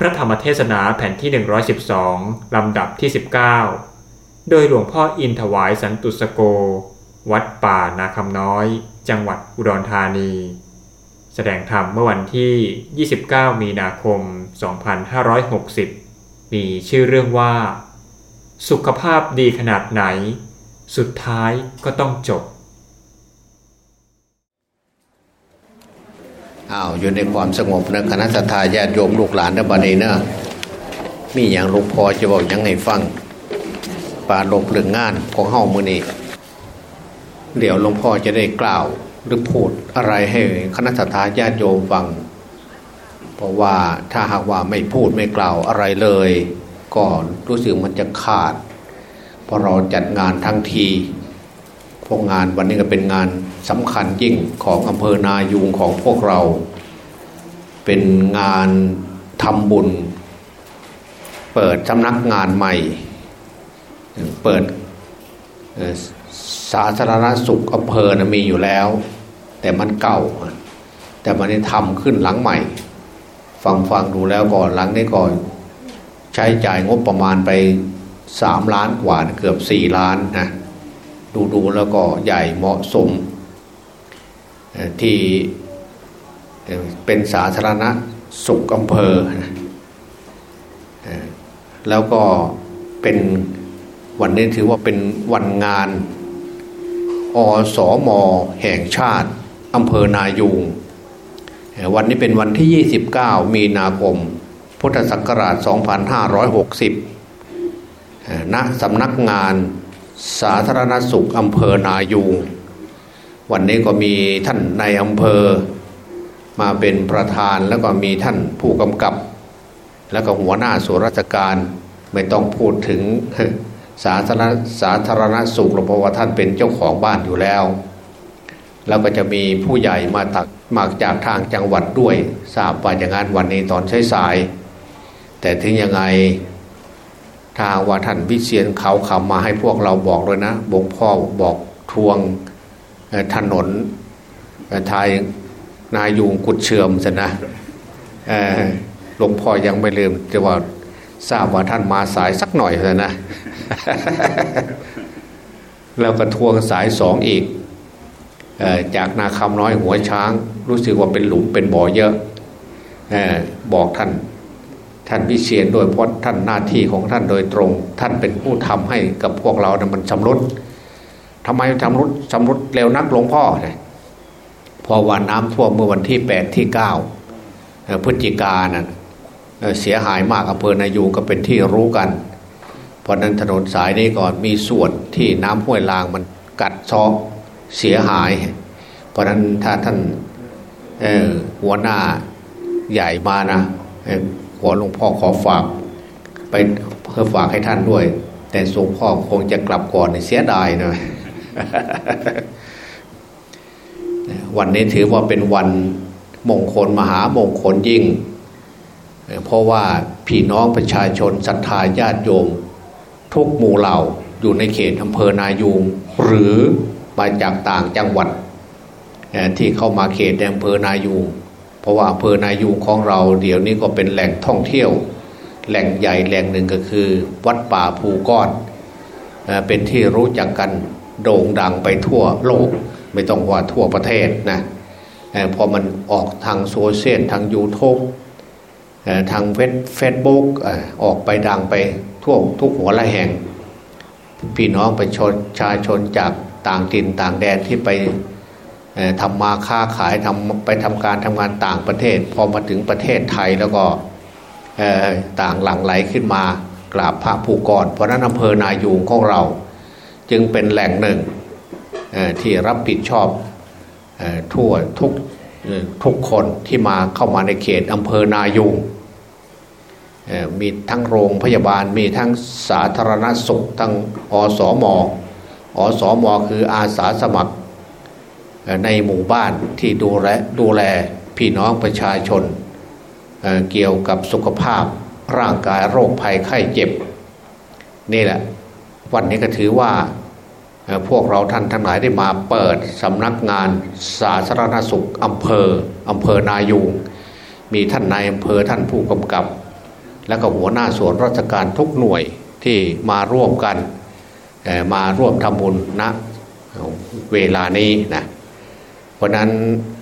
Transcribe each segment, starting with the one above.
พระธรรมเทศนาแผ่นที่ 112 ลำดับที่ 19 โดยหลวงพ่ออินถวายสันตุสโก วัดป่านาคำน้อย จังหวัดอุดรธานี แสดงธรรมเมื่อวันที่ 29 มีนาคม 2560 มีชื่อเรื่องว่า สุขภาพดีขนาดไหน สุดท้ายก็ต้องจบ อ้าวอยู่ในความสงบนะคณะสัตยาญาติโยมลูกหลานนะบัดนี้นะมีอย่างหลวงพ่อจะบอกยังให้ฟังปาลบเรื่องงานของเฮามือนี้เดี๋ยวหลวงพ่อจะได้กล่าวหรือพูดอะไรให้คณะสัตยาญาติโยมฟัง เพราะว่าถ้าหากว่าไม่พูดไม่กล่าวอะไรเลยก็รู้สึกมันจะขาดเพราะเราจัดงานทั้งที พวกงานวันนี้ก็เป็นงานสำคัญยิ่งของอำเภอนายูงของพวกเรา เป็นงานทำบุญ เปิดสำนักงานใหม่ เปิดสาธารณสุขอำเภอนะมีอยู่แล้ว แต่มันเก่า แต่มันได้ทำขึ้นหลังใหม่ ฟังฟังดูแล้วก่อนหลังนี้ก่อนใช้จ่ายงบประมาณไปสามล้านกว่าเกือบสี่ล้านนะ ดูดูแล้วก็ใหญ่เหมาะสม ที่เป็นสาธารณสุขอำเภอ แล้วก็เป็นวันนี้ถือว่าเป็นวันงานอสอมแห่งชาติอำเภอนายูงวันนี้เป็นวันที่ 29 มีนาคม พุทธศักราช 2560เอ่อณสำนักงาน สาธารณสุขอำเภอนายูงวันนี้ก็มีท่านในายอำเภอ มาเป็นประธานแล้วก็มีท่านผู้กำกับ แล้วก็หัวหน้าส่วนราชการไม่ต้องพูดถึงสาธารณสาธารณสุขหรอกเพราะว่าท่านเป็นเจ้าของบ้านอยู่แล้ว แล้วก็จะมีผู้ใหญ่มาตักมาจากทางจังหวัดด้วยทราบว่าอย่างนั้นวันนี้ตอนใช้สาย แต่ถึงยังไง ถ้าว่าท่านวิเชียนเขาขำมาให้พวกเราบอกเลยนะบงพ่อบอกทวงถนนเอ่อทายนายูงกุดเชื่อมสินะหลวงพ่อยังไม่ลืมแต่ว่าทราบว่าท่านมาสายสักหน่อยสินะแล้วก็ทวงสายสองอีกจากนาคำน้อยหัวช้าง รู้สึกว่าเป็นหลุมเป็นบ่อเยอะบอกท่าน ท่านวิเชียนโดยเพราะท่านหน้าที่ของท่านโดยตรง ท่านเป็นผู้ทำให้กับพวกเรานะมันชำรุดทำไมชำรุดชำรุดเร็วนักหลวงพ่อเนี่ยพอวันน้ำท่วมเมื่อวันที่แปดที่เก้าพฤศจิกานะ่ะเสียหายมากอำเภอนายูก็เป็นที่รู้กัน เพราะนั้นถนนสายนี้ก่อนมีส่วนที่น้ำห้วยลางมันกัดเซาะเสียหาย เพราะนั้นถ้าท่านหัวหน้าใหญ่มานะ ขอหลวงพ่อขอฝาก ไปเพื่อฝากให้ท่านด้วย แต่หลวงพ่อคงจะกลับก่อนเสียดายหนะวันนี้ถือว่าเป็นวันมงคลมหามงคลยิ่ง เพราะว่าพี่น้องประชาชนศรัทธาญาติโยม ทุกหมู่เหล่าอยู่ในเขตอำเภอนายูงหรือมาจากต่างจังหวัดที่เข้ามาเขตอำเภอนายูง ราะว่าอำเภอนายูงของเรา เดี๋ยวนี้ก็เป็นแหล่งท่องเที่ยว แหล่งใหญ่แหล่งหนึ่งก็คือ วัดป่าภูก้อนเป็นที่รู้จักกันโด่งดังไปทั่วโลก ไม่ต้องว่าทั่วประเทศนะเอ่พอมันออกทางโซเชียลทางยูทูบทางเฟซเฟซบุ๊กออกไปดังไปทั่วทุกหัวระแหง พี่น้องประชาชาชนจากต่างถิ่นต่างแดนที่ไป ทำมาค้าขายทำไปทำการทำงานต่างประเทศ พอมาถึงประเทศไทยแล้วก็ต่างหลั่งไหลขึ้นมากราบพระภูก้อนเพราะนั้นอำเภอนายูงของเรา จึงเป็นแหล่งหนึ่งที่รับผิดชอบอทั่วทุกทุกคนที่มาเข้ามาในเขตอำเภอนายูงมีทั้งโรงพยาบาลมีทั้งสาธารณสุขทั้งอสมอสมคืออาสาสมัคร ในหมู่บ้านที่ดูแลดูแลพี่น้องประชาชนเเกี่ยวกับสุขภาพร่างกายโรคภัยไข้เจ็บ นี่แหละ วันนี้ก็ถือว่าพวกเราท่านทั้งหลายได้มาเปิดสำนักงานสาธารณสุขอำเภออำเภอนายูงมีท่านนายอำเภอท่านผู้กำกับ แล้วก็หัวหน้าส่วนราชการทุกหน่วยที่มาร่วมกันมาร่วมทำบุญณนะเวลานี้นะ เพราะนั้น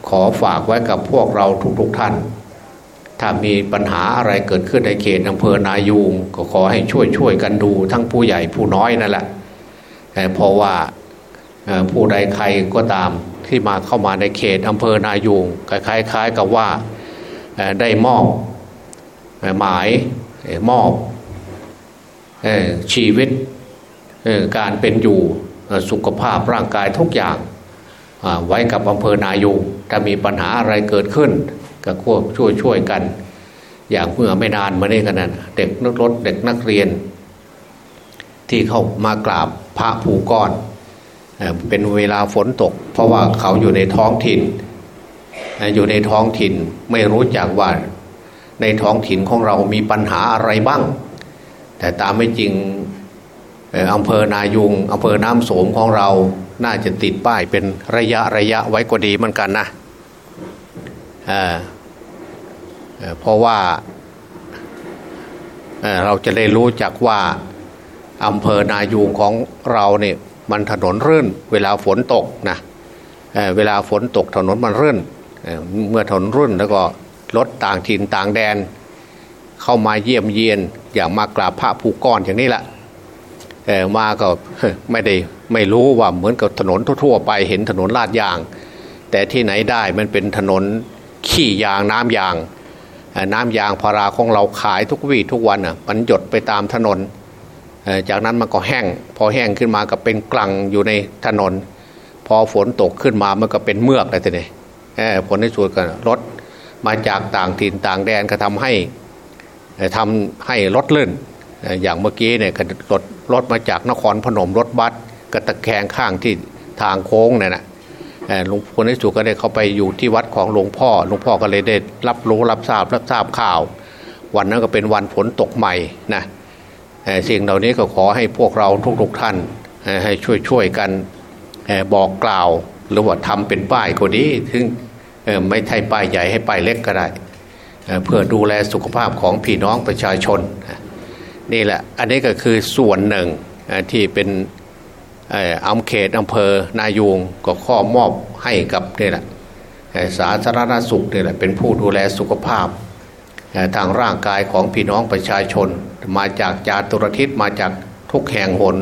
ขอฝากไว้กับพวกเราทุกๆทท่าน ถ้ามีปัญหาอะไรเกิดขึ้นในเขตอำเภอนายูงก็ขอให้ช่วยช่วยกันดูทั้งผู้ใหญ่ผู้น้อยนั่นแหละเพราะว่าผู้ใดใครก็ตามที่มาเข้ามาในเขตอำเภอนายูงคล้ายๆกับว่าได้มอบหมายมอบชีวิตการเป็นอยู่สุขภาพร่างกายทุกอย่าง ไว้กับอำเภอนายูงถ้ามีปัญหาอะไรเกิดขึ้น ก็ควบช่วยช่วยกัน อย่างเมื่อไม่นานมานี้กันนะเด็กนักรถเด็กนักเรียน ที่เข้ามากราบพระผูก้อนเป็นเวลาฝนตก เพราะว่าเขาอยู่ในท้องถิ่น อยู่ในท้องถิ่นไม่รู้จักว่าในท้องถิ่นของเรามีปัญหาอะไรบ้าง แต่ตามไม่จริงอำเภอนายุงอำเภอน้ำโสมของเรา น่าจะติดป้ายเป็นระยะระยะไว้ก็ดีเหมือนกันนะเเพราะว่าเราจะได้รู้จักว่าอำเภอนายูงของเราเนี่ยมันถนนรื่น เวลาฝนตกนะเเวลาฝนตกถนนมันรื่นเเมื่อถนนรื่นแล้วก็รถต่างถิ่นต่างแดน เข้ามาเยี่ยมเยียนอย่างมากราบพระภูก้อนอย่างนี้แหละมาก็ไม่ได้ ไม่รู้ว่าเหมือนกับถนนทั่ว ๆ ไปเห็นถนนลาดยาง แต่ที่ไหนได้มันเป็นถนนขี้ยางน้ำยาง น้ำยางพาราของเราขายทุกวี่ทุกวันอะมันหยดไปตามถนน จากนั้นมันก็แห้ง พอแห้งขึ้นมาก็เป็นกลังอยู่ในถนน พอฝนตกขึ้นมามันก็เป็นเมือกเลยทีนี้ผลในสุดก็รถมาจากต่างถิ่นต่างแดนก็ทำให้ทำให้รถลื่นอย่างเมื่อกี้เนี่ยรถรถมาจากนครพนมรถบัส กระตะแคงข้างที่ทางโค้งเนี่ยนะหลวงพ่อในสุก็ได้เข้าไปอยู่ที่วัดของหลวงพ่อ หลวงพ่อก็เลยได้รับรู้รับทราบรับทราบข่าว วันนั้นก็เป็นวันฝนตกใหม่นะสิ่งเหล่านี้ก็ขอให้พวกเราทุกๆท่านให้ช่วยๆกันบอกกล่าว หรือว่าทำเป็นป้ายก็ดีถึงไม่ใช่ป้ายใหญ่ให้ป้ายเล็กก็ได้เพื่อดูแลสุขภาพของพี่น้องประชาชน นี่แหละอันนี้ก็คือส่วนหนึ่งที่เป็น อำเขตอำเภอนายูงก็ข้อมอบให้กับนี่แหละสาธารณสุขนี่แหละเป็นผู้ดูแลสุขภาพทางร่างกายของพี่น้องประชาชน มาจากจาตุรทิศมาจากทุกแห่งหน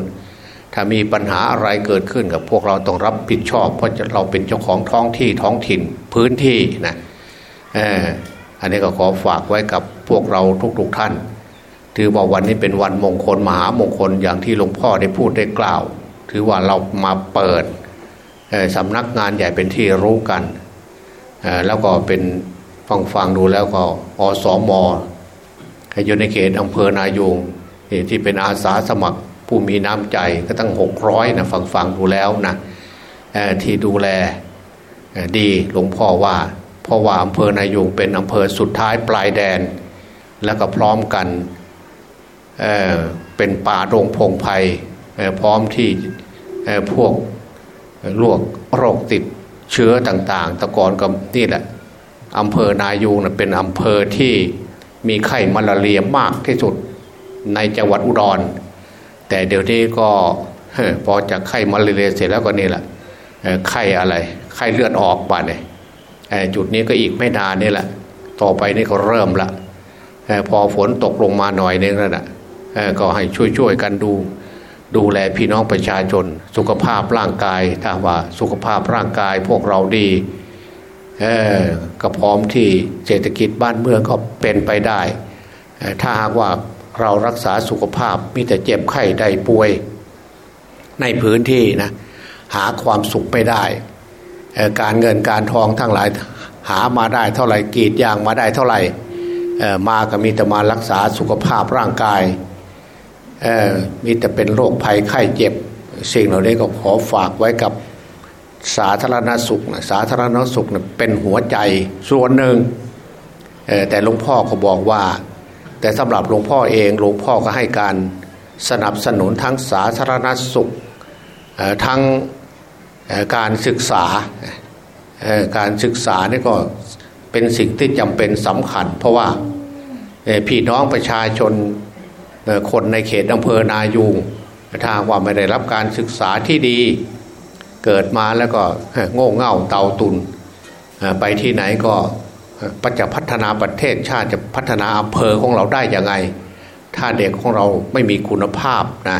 ถ้ามีปัญหาอะไรเกิดขึ้นกับพวกเราต้องรับผิดชอบ เพราะเราเป็นเจ้าของท้องที่ท้องถิ่นพื้นที่นะอันนี้ก็ขอฝากไว้กับพวกเราทุกๆท่าน ถือว่าวันนี้เป็นวันมงคลมหามงคลอย่างที่หลวงพ่อได้พูดได้กล่าว ถือว่าเรามาเปิดสำนักงานใหญ่เป็นที่รู้กัน แล้วก็เป็นฟังฟังดูแล้วก็อสมอยู่ในเขตอำเภอนายูงที่เป็นอาสาสมัครผู้มีน้ำใจก็ตั้งหกร้อยนะฟังฟังดูแล้วนะที่ดูแลดีหลวงพ่อว่า เพราะว่าอำเภอนายูงเป็นอำเภอสุดท้ายปลายแดน แล้วก็พร้อมกันเเป็นป่าโรงพงไพ พร้อมที่พวกลวกโรคติดเชื้อต่างๆ ตะกอนกับนี่แหละอำเภอนายูงเป็นอำเภอที่มีไข้มาลาเรียมากที่สุดในจังหวัดอุดร แต่เดี๋ยวนี้ก็พอจากไข้มาลาเรียเสร็จแล้วก็นี่แหละไข้อะไรไข้เลือดออกป่ะเนี่ยจุดนี้ก็อีกไม่นานนี่แหละ ต่อไปนี่ก็เริ่มละพอฝนตกลงมาหน่อยนึงแล้วนะก็ให้ช่วยๆกันดู ดูแลพี่น้องประชาชน สุขภาพร่างกายถ้าว่าสุขภาพร่างกายพวกเราดีก็พร้อมที่เศรษฐกิจบ้านเมืองก็เป็นไปได้ ถ้าหากว่าเรารักษาสุขภาพมีแต่เจ็บไข้ได้ป่วย ในพื้นที่นะหาความสุขไม่ได้ การเงินการทองทั้งหลายหามาได้เท่าไหร่กีดยางมาได้เท่าไหร่มาก็มีแต่มารักษาสุขภาพร่างกาย มีแต่เป็นโรคภัยไข้เจ็บ สิ่งเหล่านี้ก็ขอฝากไว้กับสาธารณสุขสาธารณสุขเป็นหัวใจส่วนหนึ่งแต่หลวงพ่อก็บอกว่า แต่สำหรับหลวงพ่อเองหลวงพ่อก็ให้การสนับสนุนทั้งสาธารณสุขทั้งการศึกษาการศึกษานี่ก็เป็นสิ่งที่จำเป็นสำคัญ เพราะว่าพี่น้องประชาชน คนในเขตอำเภอนายูงถ้าว่าไม่ได้รับการศึกษาที่ดี เกิดมาแล้วก็โง่เง่าเตาตุนไปที่ไหนก็จะพัฒนาประเทศชาติจะพัฒนาอำเภอของเราได้ยังไง ถ้าเด็กของเราไม่มีคุณภาพนะ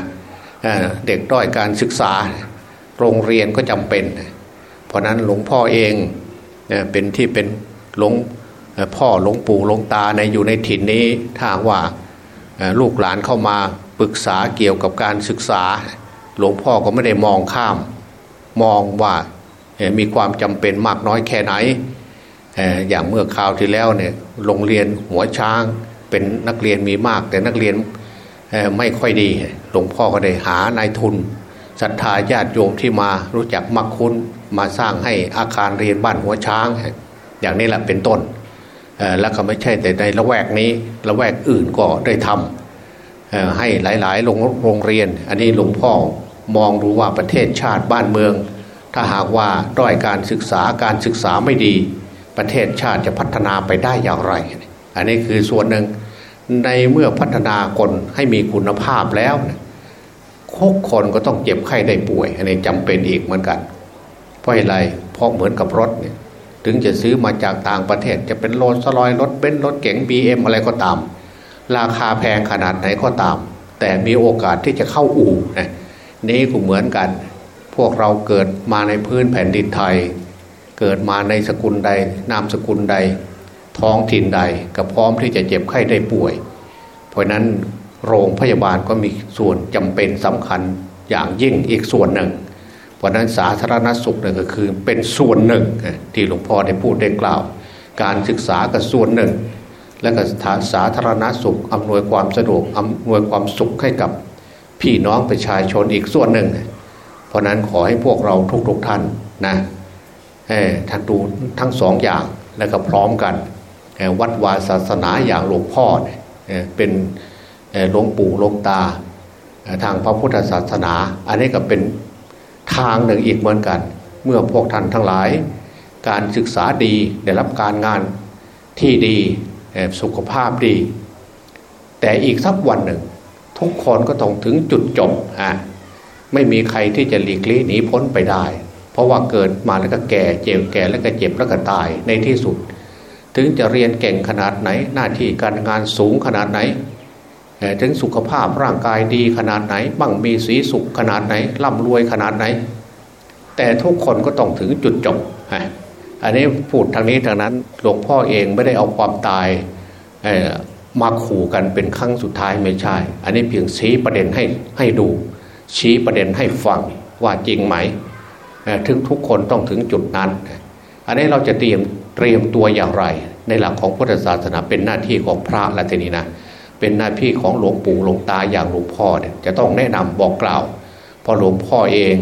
เด็กด้อยการศึกษาโรงเรียนก็จำเป็น เพราะนั้นหลวงพ่อเองเป็นที่เป็นหลวงพ่อหลวงปู่หลวงตาในอยู่ในถิ่นนี้ถ้าว่า ลูกหลานเข้ามาปรึกษาเกี่ยวกับการศึกษา หลวงพ่อก็ไม่ได้มองข้าม มองว่ามีความจำเป็นมากน้อยแค่ไหน อย่างเมื่อคราวที่แล้วเนี่ยโรงเรียนหัวช้างเป็นนักเรียนมีมาก แต่นักเรียนไม่ค่อยดี หลวงพ่อก็ได้หานายทุนศรัทธาญาติโยมที่มารู้จักมักคุ้นมาสร้างให้อาคารเรียนบ้านหัวช้าง อย่างนี้แหละเป็นต้น แล้วก็ไม่ใช่แต่ในละแวกนี้ละแวกอื่นก็ได้ทำให้หลายๆโรงเรียน อันนี้หลวงพ่อมองดูว่าประเทศชาติบ้านเมือง ถ้าหากว่าด้อยการศึกษาการศึกษาไม่ดี ประเทศชาติจะพัฒนาไปได้อย่างไร อันนี้คือส่วนหนึ่งในเมื่อพัฒนาคนให้มีคุณภาพแล้วทุกคนก็ต้องเจ็บไข้ได้ป่วย อันนี้จำเป็นอีกเหมือนกัน เพราะอะไรเพราะเหมือนกับรถเนี่ย ถึงจะซื้อมาจากต่างประเทศจะเป็นรถสลอยรถเบนซ์รถเก๋งบีเอ็มอะไรก็ตาม ราคาแพงขนาดไหนก็ตาม แต่มีโอกาสที่จะเข้าอู่นะนี่ก็เหมือนกัน พวกเราเกิดมาในพื้นแผ่นดินไทย เกิดมาในสกุลใด นามสกุลใด ท้องถิ่นใดก็พร้อมที่จะเจ็บไข้ได้ป่วย เพราะนั้นโรงพยาบาลก็มีส่วนจำเป็นสำคัญอย่างยิ่งอีกส่วนหนึ่ง เพราะนั้นสาธารณสุขเนี่ยก็คือเป็นส่วนหนึ่งที่หลวงพ่อได้พูดได้กล่าว การศึกษาก็ส่วนหนึ่ง และก็สาธารณสุขอำนวยความสะดวกอำนวยความสุขให้กับพี่น้องประชาชนอีกส่วนหนึ่ง เพราะนั้นขอให้พวกเราทุกๆทท่านนะท่านดูทั้งสองอย่างและก็พร้อมกันวัดวาศาสนาอย่างหลวงพ่อเป็นหลวงปู่หลวงตาทางพระพุทธศาสนา อันนี้ก็เป็น ทางหนึ่งอีกเหมือนกัน เมื่อพวกท่านทั้งหลาย การศึกษาดีได้รับการงานที่ดีสุขภาพดี แต่อีกสักวันหนึ่ง ทุกคนก็ต้องถึงจุดจบอะไม่มีใครที่จะหลีกลี่หนีพ้นไปได้ เพราะว่าเกิดมาแล้วก็แก่เจ็บแก่แล้วก็เจ็บแล้วก็ตายในที่สุด ถึงจะเรียนเก่งขนาดไหนหน้าที่การงานสูงขนาดไหน ถึงสุขภาพร่างกายดีขนาดไหนบ้างมีสีสุขขนาดไหนร่ำรวยขนาดไหน แต่ทุกคนก็ต้องถึงจุดจบอันนี้พูดทางนี้ทางนั้นหลวงพ่อเองไม่ได้เอาความตายมาขู่กันเป็นครั้งสุดท้ายไม่ใช่ อันนี้เพียงชี้ประเด็นให้ให้ดู ชี้ประเด็นให้ฟังว่าจริงไหมถึงทุกคนต้องถึงจุดนั้น อันนี้เราจะเตรียมเตรียมตัวอย่างไร ในหลักของพุทธศาสนาเป็นหน้าที่ของพระและทีนี้นะ เป็นหน้าที่ของหลวงปู่หลวงตาอย่างหลวงพ่อเนี่ยจะต้องแนะนำบอกกล่าวเพราะหลวงพ่อเอง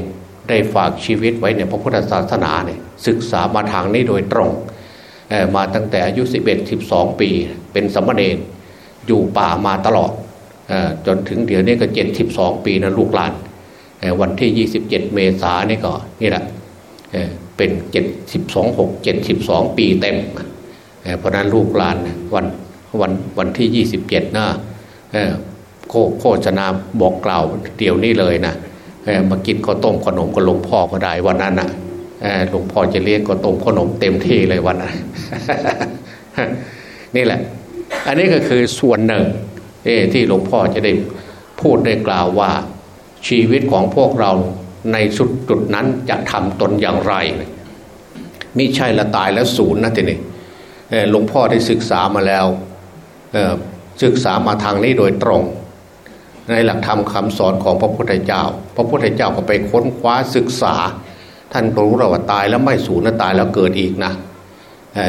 ได้ฝากชีวิตไว้ในพระพุทธศาสนาเนี่ยศึกษามาทางนี้โดยตรงมาตั้งแต่อายุ 11 12 ปี เป็นสมณเณรอยู่ป่ามาตลอดจนถึงเดี๋ยวนี้ก็ 72 ปีนะลูกหลานวันที่ 27 เมษายนนี่ก็นี่แหละเป็น 72 6 72 ปีเต็มเพราะนั้นลูกหลานวัน วันวันที่ยี่สิบเจ็ดนะโฆษณาบอกกล่าวเดี๋ยวนี้เลยนะมากินข้าวต้มขนมกับหลวงพ่อก็ได้วันนั้นนะหลวงพ่อจะเลี้ยงข้าวต้มขนมเต็มที่เลยวันนั้นนี่แหละ อันนี้ก็คือส่วนหนึ่งที่หลวงพ่อจะได้พูดได้กล่าวว่าชีวิตของพวกเราในสุดจุดนั้นจะทำตนอย่างไรมิใช่ละตายแล้วศูนย์นะทีนี้หลวงพ่อได้ศึกษามาแล้ว ศึกษามาทางนี้โดยตรง ในหลักธรรมคำสอนของพระพุทธเจ้า พระพุทธเจ้าก็ไปค้นคว้าศึกษา ท่านรู้เราว่าตายแล้วไม่สูญนะตายแล้วเกิดอีกนะ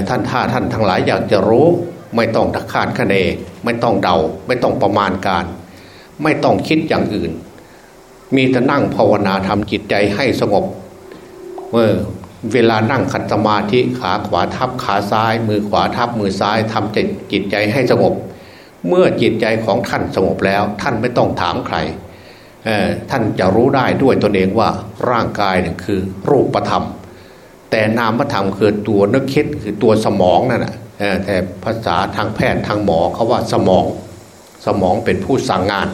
ท่านถ้าท่านทั้งหลายอยากจะรู้ไม่ต้องทักคาดคะเนไม่ต้องเดา ไม่ต้องประมาณการ ไม่ต้องคิดอย่างอื่น มีแต่นั่งภาวนาทำจิตใจให้สงบเมื่อ เวลานั่งขัดสมาธิขาขวาทับขาซ้าย มือขวาทับมือซ้ายทำจิตจิตใจให้สงบ เมื่อจิตใจของท่านสงบแล้ว ท่านไม่ต้องถามใครท่านจะรู้ได้ด้วยตนเองว่าร่างกายเนี่ยคือรูปธรรม แต่นามธรรมคือตัวนึกคิดคือตัวสมองนั่นแหะแต่ภาษาทางแพทย์ทางหมอเขาว่าสมอง สมองเป็นผู้สั่งงาน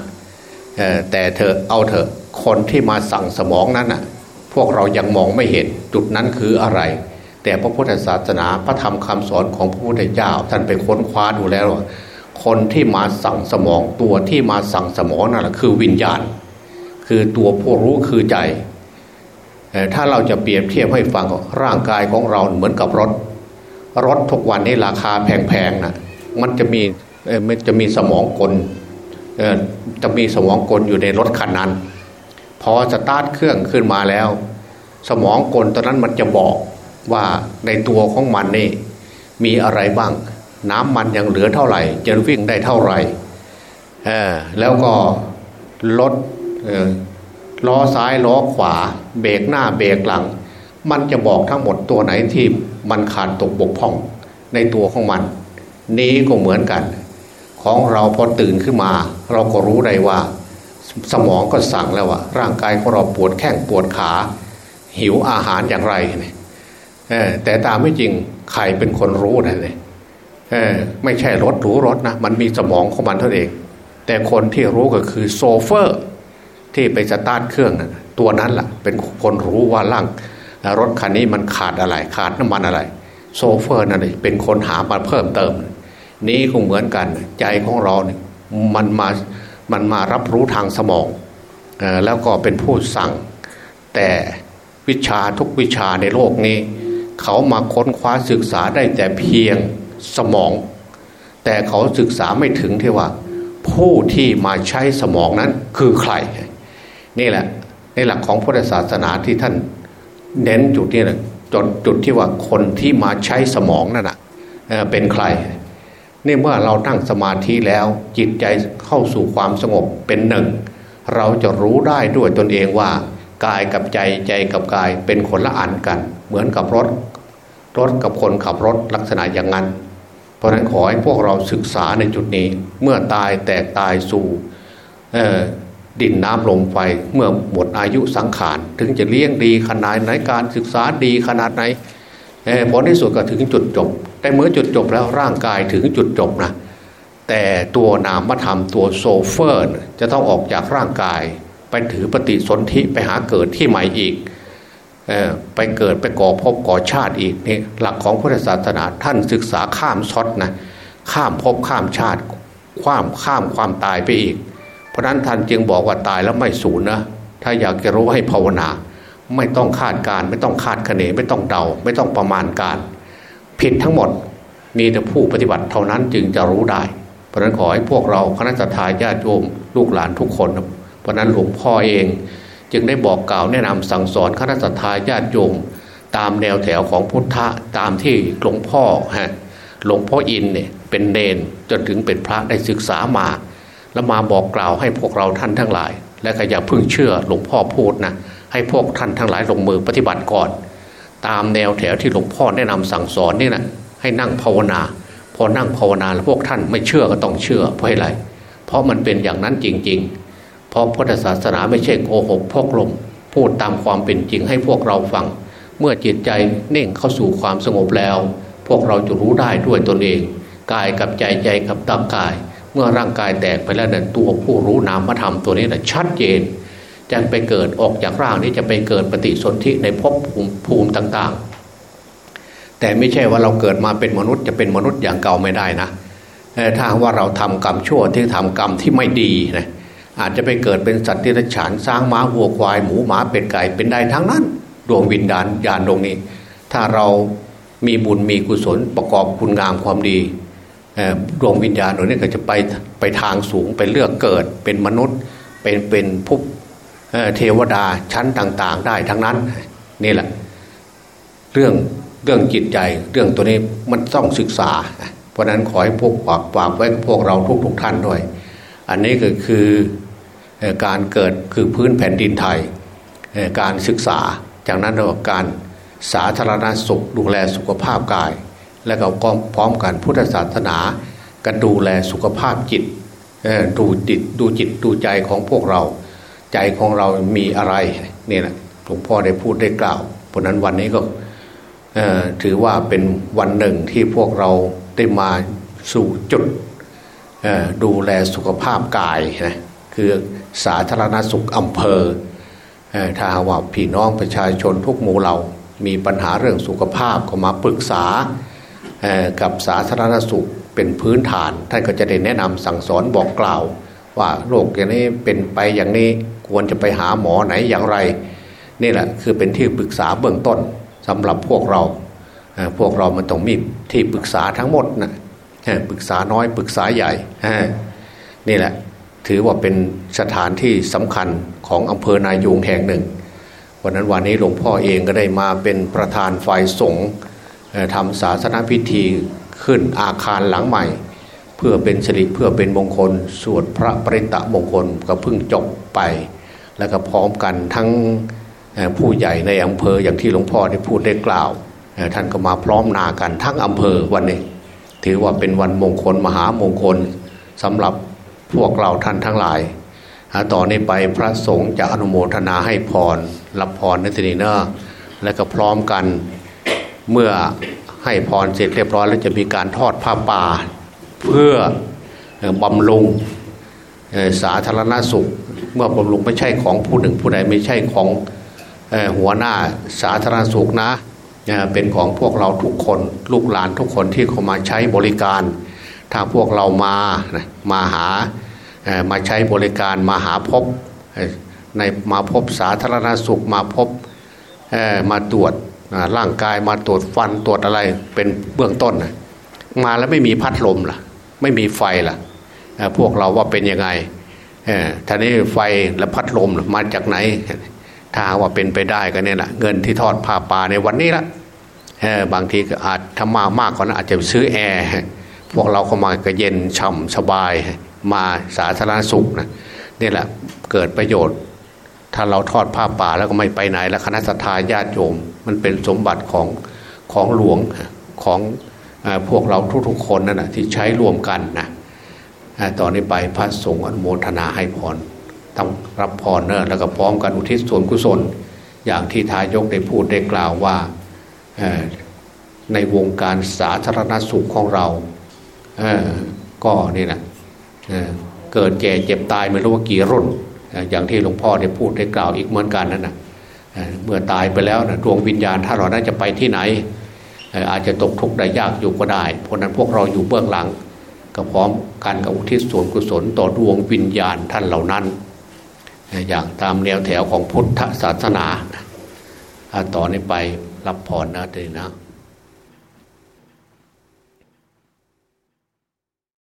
แต่เธอเอาเถอะคนที่มาสั่งสมองนั้นน่ะ พวกเรายังมองไม่เห็นจุดนั้นคืออะไร แต่พระพุทธศาสนาพระธรรมคำสอนของพระพุทธเจ้าท่านไปค้นคว้าดูแล้ว คนที่มาสั่งสมองตัวที่มาสั่งสมองนั่นแหละคือวิญญาณ คือตัวผู้รู้คือใจ ถ้าเราจะเปรียบเทียบให้ฟังร่างกายของเราเหมือนกับรถ รถทุกวันนี้ราคาแพงๆนะมันจะมีมันจะมีสมองกลจะมีสมองกลอยู่ในรถคันนั้น พอสตาร์ทเครื่องขึ้นมาแล้ว สมองกลตอนนั้นมันจะบอกว่าในตัวของมันนี่มีอะไรบ้าง น้ำมันยังเหลือเท่าไหร่ จะวิ่งได้เท่าไหร่แล้วก็รถล้อซ้ายล้อขวา เบรกหน้าเบรกหลัง มันจะบอกทั้งหมดตัวไหนที่มันขาดตกบกพร่องในตัวของมัน นี้ก็เหมือนกัน ของเราพอตื่นขึ้นมา เราก็รู้ได้ว่า สมองก็สั่งแล้วว่าร่างกายของเราปวดแข้งปวดขา หิวอาหารอย่างไรเนี่ยแต่ตามความจริงใครเป็นคนรู้นะเลยไม่ใช่รถรู้รถนะมันมีสมองของมันเท่าเอง แต่คนที่รู้ก็คือโชเฟอร์ ที่ไปสตาร์ทเครื่องนะตัวนั้นล่ะ เป็นคนรู้ว่าร่างรถคันนี้มันขาดอะไรขาดน้ำมันอะไร โชเฟอร์นั่นเป็นคนหามาเพิ่มเติม นี้คงเหมือนกันใจของเราเนี่ยมันมา มันมารับรู้ทางสมองแล้วก็เป็นผู้สั่ง แต่วิชาทุกวิชาในโลกนี้ เขามาค้นคว้าศึกษาได้แต่เพียงสมอง แต่เขาศึกษาไม่ถึงที่ว่า ผู้ที่มาใช้สมองนั้นคือใคร นี่แหละในหลักของพุทธศาสนาที่ท่านเน้นจุดนี้นะจนจุดที่ว่าคนที่มาใช้สมองนั่นนะเป็นใคร นี่เมื่อเราตั้งสมาธิแล้วจิตใจเข้าสู่ความสงบเป็นหนึ่ง เราจะรู้ได้ด้วยตนเองว่ากายกับใจใจกับกายเป็นคนละอันกัน เหมือนกับรถ รถกับคนขับรถลักษณะอย่างนั้น เพราะนั้นขอให้พวกเราศึกษาในจุดนี้เมื่อตายแตกตายสู่ดินน้ำลมไฟเมื่อหมดอายุสังขารถึงจะเลี้ยงดีขนาดไหนการศึกษาดีขนาดไหนผลที่สุดก็ถึงจุดจบ แต่เมื่อจุดจบแล้วร่างกายถึงจุดจบนะแต่ตัวนามธรรมตัวโซเฟอร์จะต้องออกจากร่างกาย ไปถือปฏิสนธิไปหาเกิดที่ใหม่อีกไปเกิดไปก่อภพก่อชาติอีกนี่หลักของพุทธศาสนาท่านศึกษาข้ามช็อตนะข้ามภพข้ามชาติข้ามข้ามความตายไปอีก เพราะนั้นท่านจึงบอกว่าตายแล้วไม่สูญนะถ้าอยากจะรู้ให้ภาวนา ไม่ต้องคาดการไม่ต้องคาดคะเนไม่ต้องเดา ไม่ต้องประมาณการ ผิดทั้งหมด มีแต่ผู้ปฏิบัติเท่านั้นจึงจะรู้ได้ เพราะนั้นขอให้พวกเราคณะทาญาติโยมลูกหลานทุกคน เพราะนั้นหลวงพ่อเอง จึงได้บอกกล่าวแนะนำสั่งสอนคณะทาญาติโยมตามแนวแถวของพุทธะตามที่หลวงพ่อฮะหลวงพ่ออินเนี่ยเป็นเนนจนถึงเป็นพระได้ศึกษามา แล้วมาบอกกล่าวให้พวกเราท่านทั้งหลาย และก็อย่าเพิ่งเชื่อหลวงพ่อพูดนะให้พวกท่านทั้งหลายลงมือปฏิบัติก่อน ตามแนวแถวที่หลวงพ่อแนะนำสั่งสอนนี่นะให้นั่งภาวนา พอนั่งภาวนาแล้วพวกท่านไม่เชื่อก็ต้องเชื่อเพราะอะไร เพราะมันเป็นอย่างนั้นจริง ๆ เพราะพุทธศาสนาไม่ใช่โกหกพกลม พูดตามความเป็นจริงให้พวกเราฟัง เมื่อจิตใจเน่งเข้าสู่ความสงบแล้ว พวกเราจะรู้ได้ด้วยตนเอง กายกับใจใจกับตั้งกาย เมื่อร่างกายแตกไปแล้วนี่ยตัวผู้รู้นามธรรมตัวนี้นะชัดเจน จะไปเกิดออกจากร่างนี้จะไปเกิดปฏิสนธิในภพภูมิภูมิต่างๆ แต่ไม่ใช่ว่าเราเกิดมาเป็นมนุษย์จะเป็นมนุษย์อย่างเก่าไม่ได้นะถ้าว่าเราทำกรรมชั่วที่ทำกรรมที่ไม่ดีนะอาจจะไปเกิดเป็นสัตว์ที่รฉานสร้างม้าวัวควายหมูหมาเป็ดไก่เป็นได้ทั้งนั้น ดวงวิญญาณญาณดวงนี้ ถ้าเรามีบุญมีกุศลประกอบคุณงามความดีดวงวิญญาณตัวนี้ก็จะไปไปทางสูงไปเลือกเกิดเป็นมนุษย์ เป็นเป็นผู้ เทวดาชั้นต่าง ๆ ได้ทั้งนั้นนี่แหละ เรื่องเรื่องจิตใจ เรื่องตัวนี้มันต้องศึกษา เพราะนั้นขอให้พวกฝากฝากไว้พวกเราทุกๆทท่านด้วย อันนี้ก็คือการเกิดคือพื้นแผ่นดินไทย การศึกษา จากนั้นเราการสาธารณสุขดูแลสุขภาพกาย และก็พร้อมกันพุทธศาสนาก็ดูแลสุขภาพจิตดูจิตดูจิตดูใจของพวกเรา ใจของเรามีอะไรเนี่แหละหลวงพ่อได้พูดได้กล่าวเพราะนั้นวันนี้ก็ถือว่าเป็นวันหนึ่งที่พวกเราได้มาสู่จุดดูแลสุขภาพกายนะคือสาธารณสุขอำเภอถ้าว่าพี่น้องประชาชนทุกหมู่เรา มีปัญหาเรื่องสุขภาพก็มาปรึกษากับสาธารณสุขเป็นพื้นฐานท่านก็จะได้แนะนำสั่งสอนบอกกล่าว ว่าโรคอย่างนี้เป็นไปอย่างนี้ ควรจะไปหาหมอไหนอย่างไร นี่แหละคือเป็นที่ปรึกษาเบื้องต้นสำหรับพวกเราพวกเรามันต้องมีที่ปรึกษาทั้งหมดนะปรึกษาน้อยปรึกษาใหญ่นี่แหละถือว่าเป็นสถานที่สำคัญของอำเภอนายูงแห่งหนึ่งวันนั้นวันนี้หลวงพ่อเองก็ได้มาเป็นประธานฝ่ายสงฆ์ทำศาสนาพิธีขึ้นอาคารหลังใหม่ เพื่อเป็นสิริเพื่อเป็นมงคล สวดพระปริตะมงคลก็เพิ่งจบไป แล้วก็พร้อมกันทั้งผู้ใหญ่ในอำเภออย่างที่หลวงพ่อได้พูดได้กล่าว ท่านก็มาพร้อมนากันทั้งอำเภอวันนี้ ถือว่าเป็นวันมงคลมหามงคลสำหรับพวกเราท่านทั้งหลายต่อนนี้ไปพระสงฆ์จะอนุโมทนาให้พรรับพรในทีนี้เนอะและก็พร้อมกันเมื่อให้พรเสร็จเรียบร้อยแล้วจะมีการทอดผ้าป่า เพื่อบำรุง สาธารณสุข เมื่อบำรุงไม่ใช่ของผู้หนึ่งผู้ใดไม่ใช่ของหัวหน้าสาธารณสุขนะเป็นของพวกเราทุกคนลูกหลานทุกคนที่เข้ามาใช้บริการ ถ้าพวกเรามามาหามาใช้บริการมาหาพบในมาพบสาธารณสุขมาพบมาตรวจร่างกายมาตรวจฟันตรวจอะไรเป็นเบื้องต้น มาแล้วไม่มีพัดลมล่ะ ไม่มีไฟล่ะ พวกเราว่าเป็นยังไงท่านี้ไฟและพัดลมมาจากไหน ถ้าว่าเป็นไปได้ก็เนี่ยแหละเงินที่ทอดผ้าป่าในวันนี้ละบางทีก็อาจถ้ามามากกว่านั้นอาจจะซื้อแอร์พวกเราเข้ามาก็เย็นฉ่ำสบายมาสาธารณสุขนะนี่แหละเกิดประโยชน์ ถ้าเราทอดผ้าป่าแล้วก็ไม่ไปไหนแล้วคณะสัตยาญาติโยม มันเป็นสมบัติของของหลวงของพวกเราทุกๆคนนั่นนะที่ใช้รวมกันนะ ตอนนี้ไปพระสงฆ์อนุโมทนาให้พรต้องรับพรเนอะแล้วก็พร้อมกันอุทิศส่วนกุศล อย่างที่ทายกได้พูดได้กล่าวว่าในวงการสาธารณสุขของเราก็นี่นะเกิดแก่เจ็บตายไม่รู้ว่ากี่รุ่น อย่างที่หลวงพ่อได้พูดได้กล่าวอีกเหมือนกันนั่นนะเมื่อตายไปแล้วนะดวงวิญญาณถ้าเราน่าจะไปที่ไหน อาจจะตกทุกข์ได้ยากอยู่ก็ได้ เพราะนั้นพวกเราอยู่เบื้องหลัง ก็พร้อมกันกับอุทิศส่วนกุศลต่อดวงวิญญาณท่านเหล่านั้น อย่างตามแนวแถวของพุทธศาสนาต่อนนี้ไปรับพรนะเดนะ